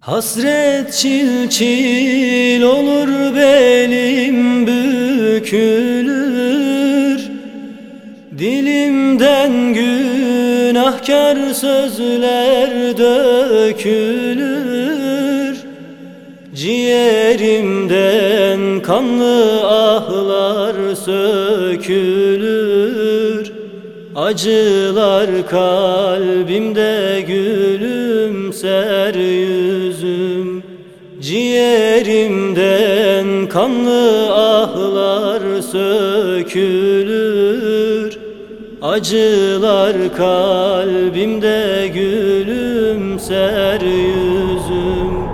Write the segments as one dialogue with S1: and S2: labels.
S1: Hasret çil çil olur belim bükülür. Dilimden günahkar sözler dökülür. Ciğerimden kanlı ahlar sökülür. Acılar kalbimde gülümser yüzüm Ciğerimden kanlı ahlar sökülür. Acılar kalbimde gülümser yüzüm.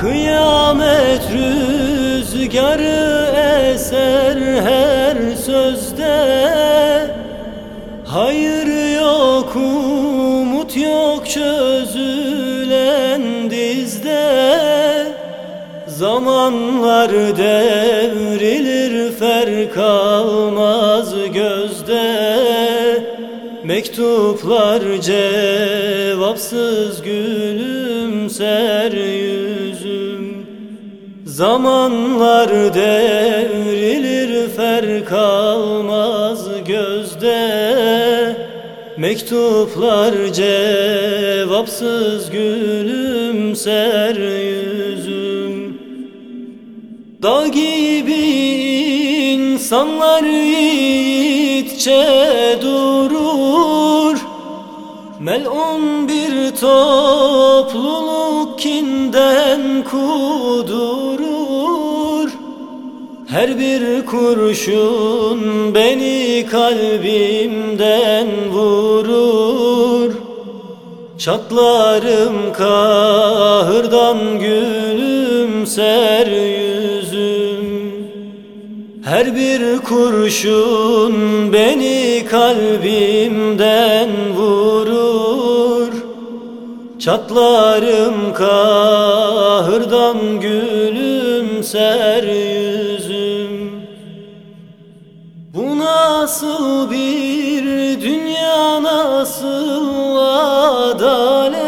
S1: Kıyamet rüzgarı eser her sözde. Hayır yok dizde Zamanlar devrilir fer kalmaz gözde. Mektuplar cevapsız gülümser yüzüm. Zamanlar devrilir fer kalmaz gözde Mektuplar cevapsız gülümser yüzüm. Dağ gibi insanlar yiğitçe durur. Melun bir topluluk kinden kudurur Her bir kurşun beni kalbimden vurur. Çatlarım kahırdan gülümser yüzüm. Her bir kurşun beni kalbimden vurur. Çatlarım kahırdan gülümser yüzüm nasıl bir dünya nasıl adalet?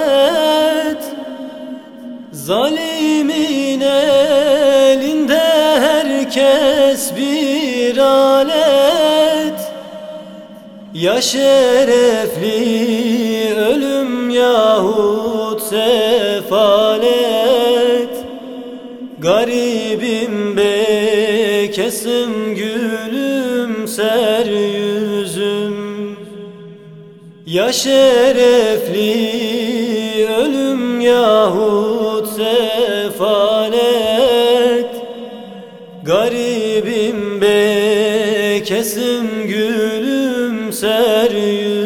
S1: Zalimin elinde herkes bir alet. Ya şerefli ölüm yahut sefalet. Garibim bekesim gülümser yüzüm. Ya şerefli ölüm yahut sefalet. Garibim bekesim gülümser yüzüm